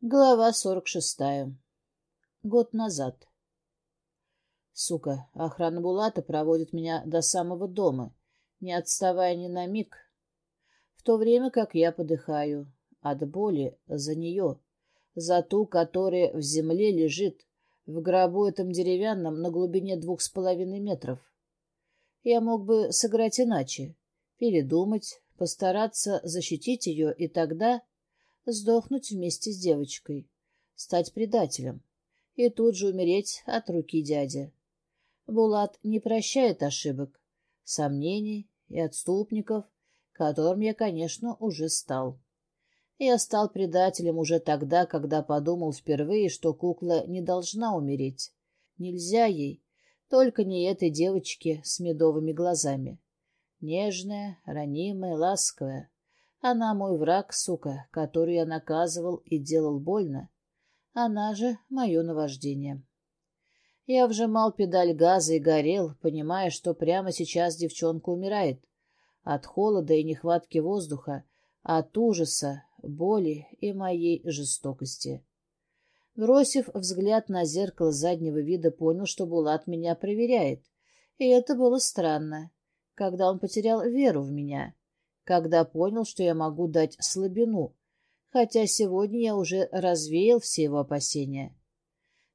Глава сорок шестая. Год назад. Сука, охрана Булата проводит меня до самого дома, не отставая ни на миг, в то время как я подыхаю от боли за нее, за ту, которая в земле лежит, в гробу этом деревянном на глубине двух с половиной метров. Я мог бы сыграть иначе, передумать, постараться защитить ее, и тогда сдохнуть вместе с девочкой, стать предателем и тут же умереть от руки дяди. Булат не прощает ошибок, сомнений и отступников, которым я, конечно, уже стал. Я стал предателем уже тогда, когда подумал впервые, что кукла не должна умереть. Нельзя ей, только не этой девочке с медовыми глазами. Нежная, ранимая, ласковая. Она мой враг, сука, которую я наказывал и делал больно. Она же мое наваждение. Я вжимал педаль газа и горел, понимая, что прямо сейчас девчонка умирает. От холода и нехватки воздуха, от ужаса, боли и моей жестокости. Бросив взгляд на зеркало заднего вида, понял, что Булат меня проверяет. И это было странно, когда он потерял веру в меня когда понял, что я могу дать слабину, хотя сегодня я уже развеял все его опасения.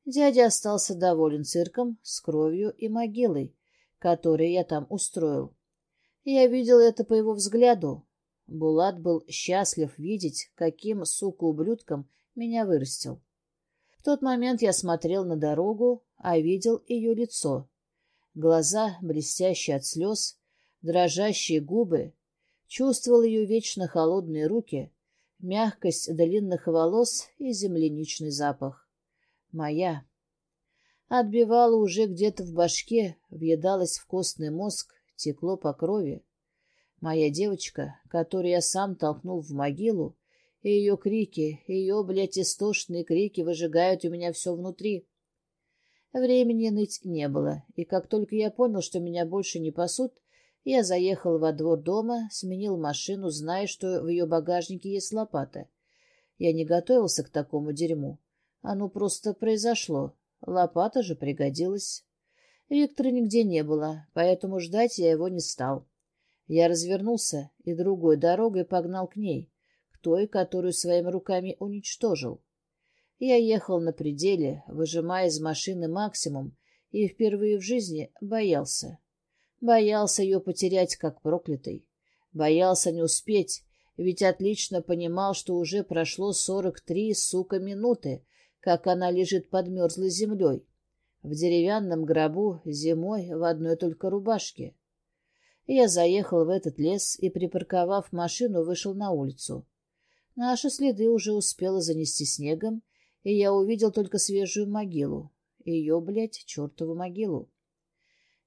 Дядя остался доволен цирком с кровью и могилой, которые я там устроил. Я видел это по его взгляду. Булат был счастлив видеть, каким, сука, ублюдком меня вырастил. В тот момент я смотрел на дорогу, а видел ее лицо. Глаза, блестящие от слез, дрожащие губы, Чувствовал ее вечно холодные руки, мягкость длинных волос и земляничный запах. Моя. Отбивала уже где-то в башке, въедалась в костный мозг, текло по крови. Моя девочка, которую я сам толкнул в могилу, и ее крики, ее, блядь, истошные крики выжигают у меня все внутри. Времени ныть не было, и как только я понял, что меня больше не пасут, я заехал во двор дома, сменил машину, зная, что в ее багажнике есть лопата. Я не готовился к такому дерьму. Оно просто произошло. Лопата же пригодилась. Виктора нигде не было, поэтому ждать я его не стал. Я развернулся и другой дорогой погнал к ней, к той, которую своими руками уничтожил. Я ехал на пределе, выжимая из машины максимум, и впервые в жизни боялся. Боялся ее потерять, как проклятый. Боялся не успеть, ведь отлично понимал, что уже прошло сорок три, сука, минуты, как она лежит под мерзлой землей, в деревянном гробу, зимой, в одной только рубашке. Я заехал в этот лес и, припарковав машину, вышел на улицу. Наши следы уже успело занести снегом, и я увидел только свежую могилу. Ее, блядь, чертову могилу.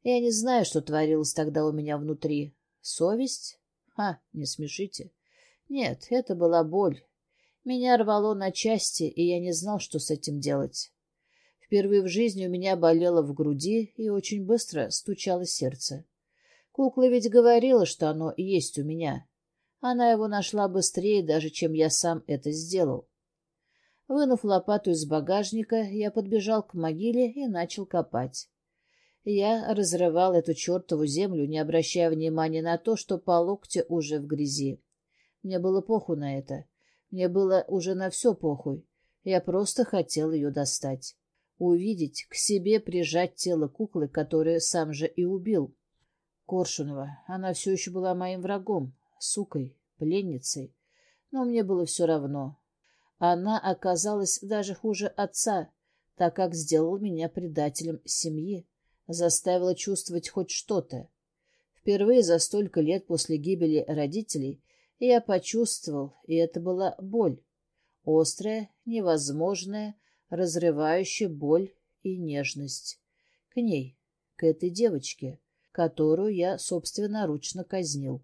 Я не знаю, что творилось тогда у меня внутри. Совесть? Ха, не смешите. Нет, это была боль. Меня рвало на части, и я не знал, что с этим делать. Впервые в жизни у меня болело в груди, и очень быстро стучало сердце. Кукла ведь говорила, что оно есть у меня. Она его нашла быстрее, даже чем я сам это сделал. Вынув лопату из багажника, я подбежал к могиле и начал копать. Я разрывал эту чертову землю, не обращая внимания на то, что по локте уже в грязи. Мне было похуй на это. Мне было уже на все похуй. Я просто хотел ее достать. Увидеть, к себе прижать тело куклы, которую сам же и убил. Коршунова. Она все еще была моим врагом, сукой, пленницей. Но мне было все равно. Она оказалась даже хуже отца, так как сделал меня предателем семьи заставила чувствовать хоть что-то. Впервые за столько лет после гибели родителей я почувствовал, и это была боль. Острая, невозможная, разрывающая боль и нежность. К ней, к этой девочке, которую я собственноручно казнил.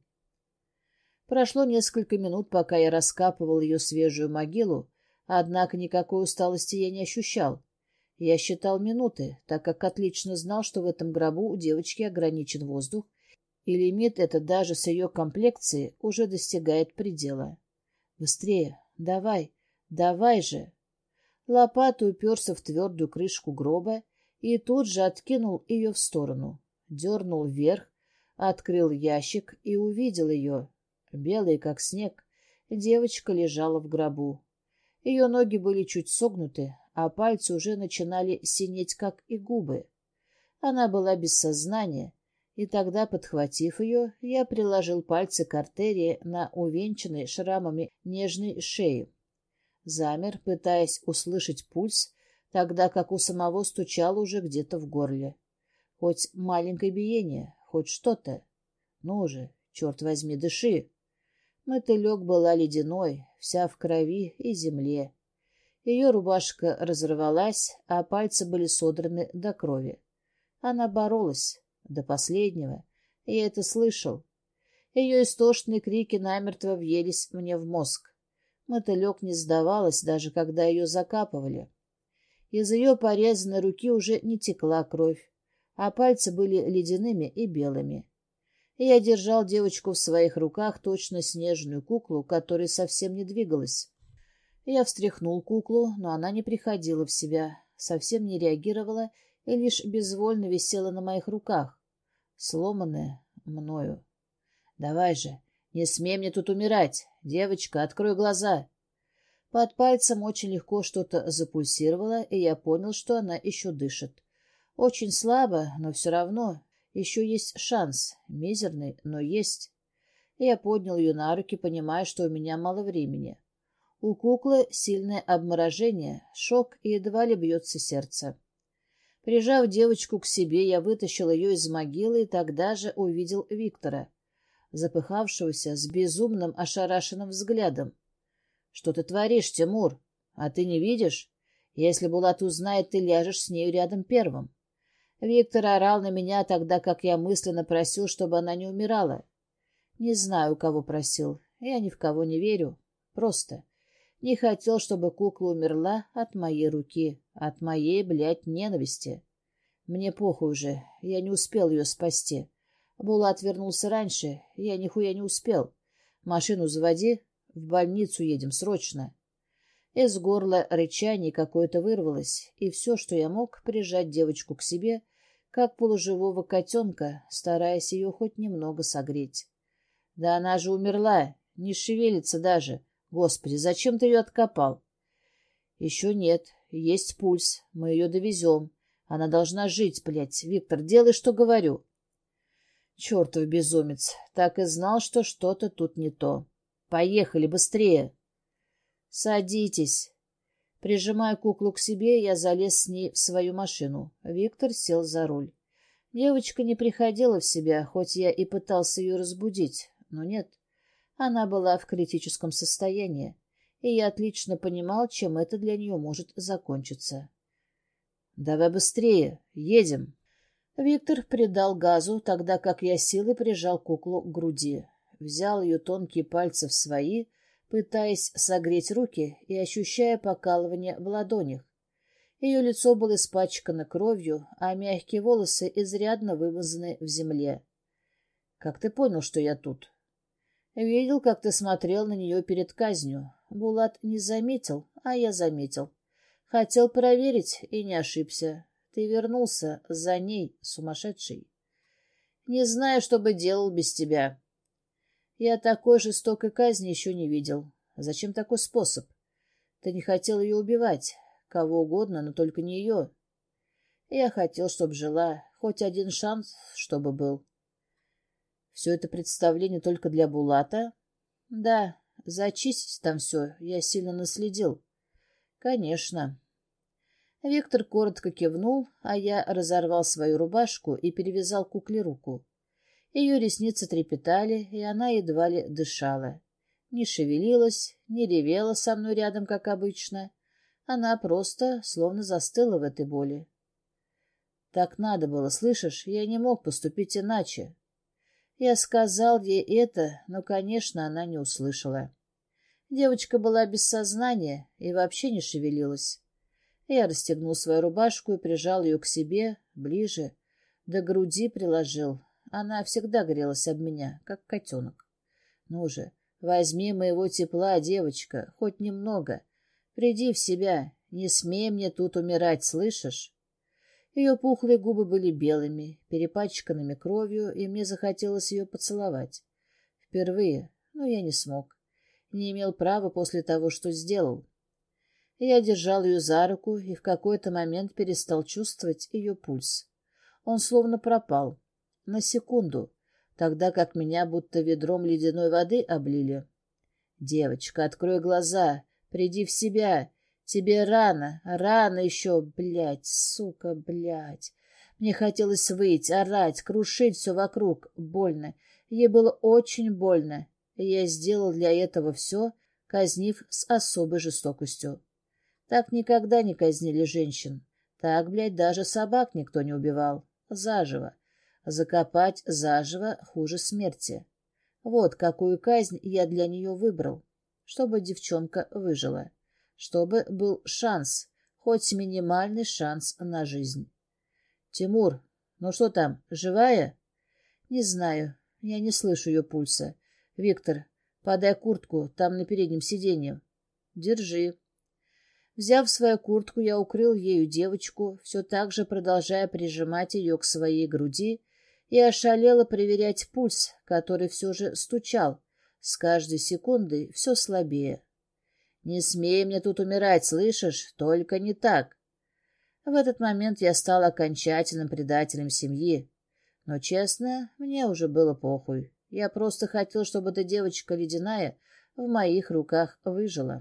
Прошло несколько минут, пока я раскапывал ее свежую могилу, однако никакой усталости я не ощущал. Я считал минуты, так как отлично знал, что в этом гробу у девочки ограничен воздух, и лимит этот даже с ее комплекцией уже достигает предела. Быстрее, давай, давай же. Лопатой уперся в твердую крышку гроба и тут же откинул ее в сторону. Дернул вверх, открыл ящик и увидел ее. Белая, как снег, девочка лежала в гробу. Ее ноги были чуть согнуты, а пальцы уже начинали синеть, как и губы. Она была без сознания, и тогда, подхватив ее, я приложил пальцы к артерии на увенчанной шрамами нежной шеи. Замер, пытаясь услышать пульс, тогда как у самого стучало уже где-то в горле. Хоть маленькое биение, хоть что-то. Ну же, черт возьми, дыши. Мотылек была ледяной, вся в крови и земле. Ее рубашка разорвалась, а пальцы были содраны до крови. Она боролась до последнего. Я это слышал. Ее истошные крики намертво въелись мне в мозг. Мотылек не сдавалась, даже когда ее закапывали. Из ее порезанной руки уже не текла кровь, а пальцы были ледяными и белыми. Я держал девочку в своих руках, точно снежную куклу, которая совсем не двигалась. Я встряхнул куклу, но она не приходила в себя, совсем не реагировала и лишь безвольно висела на моих руках, сломанная мною. «Давай же, не смей мне тут умирать! Девочка, открой глаза!» Под пальцем очень легко что-то запульсировало, и я понял, что она еще дышит. Очень слабо, но все равно еще есть шанс, мизерный, но есть. Я поднял ее на руки, понимая, что у меня мало времени. У куклы сильное обморожение, шок и едва ли бьется сердце. Прижав девочку к себе, я вытащил ее из могилы и тогда же увидел Виктора, запыхавшегося с безумным ошарашенным взглядом. — Что ты творишь, Тимур? А ты не видишь? Если Булат узнает, ты ляжешь с нею рядом первым. Виктор орал на меня тогда, как я мысленно просил, чтобы она не умирала. Не знаю, кого просил. Я ни в кого не верю. Просто. Не хотел, чтобы кукла умерла от моей руки, от моей, блядь, ненависти. Мне похуй уже, я не успел ее спасти. Булат вернулся раньше, я нихуя не успел. Машину заводи, в больницу едем срочно. Из горла рычание какое-то вырвалось, и все, что я мог, прижать девочку к себе, как полуживого котенка, стараясь ее хоть немного согреть. Да она же умерла, не шевелится даже. Господи, зачем ты ее откопал? Еще нет. Есть пульс. Мы ее довезем. Она должна жить, блядь. Виктор, делай, что говорю. Чертов безумец. Так и знал, что что-то тут не то. Поехали быстрее. Садитесь. Прижимая куклу к себе, я залез с ней в свою машину. Виктор сел за руль. Девочка не приходила в себя, хоть я и пытался ее разбудить, но нет. Она была в критическом состоянии, и я отлично понимал, чем это для нее может закончиться. «Давай быстрее, едем!» Виктор придал газу, тогда как я силой прижал куклу к груди. Взял ее тонкие пальцы в свои, пытаясь согреть руки и ощущая покалывание в ладонях. Ее лицо было испачкано кровью, а мягкие волосы изрядно вымазаны в земле. «Как ты понял, что я тут?» Видел, как ты смотрел на нее перед казнью. Булат не заметил, а я заметил. Хотел проверить и не ошибся. Ты вернулся за ней, сумасшедший. Не знаю, что бы делал без тебя. Я такой жестокой казни еще не видел. Зачем такой способ? Ты не хотел ее убивать. Кого угодно, но только не ее. Я хотел, чтобы жила. Хоть один шанс, чтобы был. Все это представление только для Булата? Да, зачистить там все, я сильно наследил. Конечно. Виктор коротко кивнул, а я разорвал свою рубашку и перевязал кукле руку. Ее ресницы трепетали, и она едва ли дышала. Не шевелилась, не ревела со мной рядом, как обычно. Она просто словно застыла в этой боли. Так надо было, слышишь? Я не мог поступить иначе. Я сказал ей это, но, конечно, она не услышала. Девочка была без сознания и вообще не шевелилась. Я расстегнул свою рубашку и прижал ее к себе, ближе, до груди приложил. Она всегда грелась об меня, как котенок. Ну же, возьми моего тепла, девочка, хоть немного. Приди в себя, Не смей мне тут умирать, слышишь? Ее пухлые губы были белыми, перепачканными кровью, и мне захотелось ее поцеловать. Впервые, но я не смог. Не имел права после того, что сделал. Я держал ее за руку и в какой-то момент перестал чувствовать ее пульс. Он словно пропал. На секунду, тогда как меня будто ведром ледяной воды облили. «Девочка, открой глаза, приди в себя. Тебе рано, рано еще, блядь, сука, блядь». Мне хотелось выйти, орать, крушить все вокруг. Больно. Ей было очень больно. Я сделал для этого все, казнив с особой жестокостью. Так никогда не казнили женщин. Так, блядь, даже собак никто не убивал. Заживо. Закопать заживо хуже смерти. Вот какую казнь я для нее выбрал. Чтобы девчонка выжила. Чтобы был шанс, хоть минимальный шанс на жизнь. Тимур, ну что там, живая? Не знаю, я не слышу ее пульса. Виктор, подай куртку, там на переднем сиденье. Держи. Взяв свою куртку, я укрыл ею девочку, все так же продолжая прижимать ее к своей груди и ошалело проверять пульс, который все же стучал, с каждой секундой все слабее. «Не смей мне тут умирать, слышишь? Только не так!» В этот момент я стал окончательным предателем семьи. Но, честно, мне уже было похуй. Я просто хотел, чтобы эта девочка ледяная в моих руках выжила.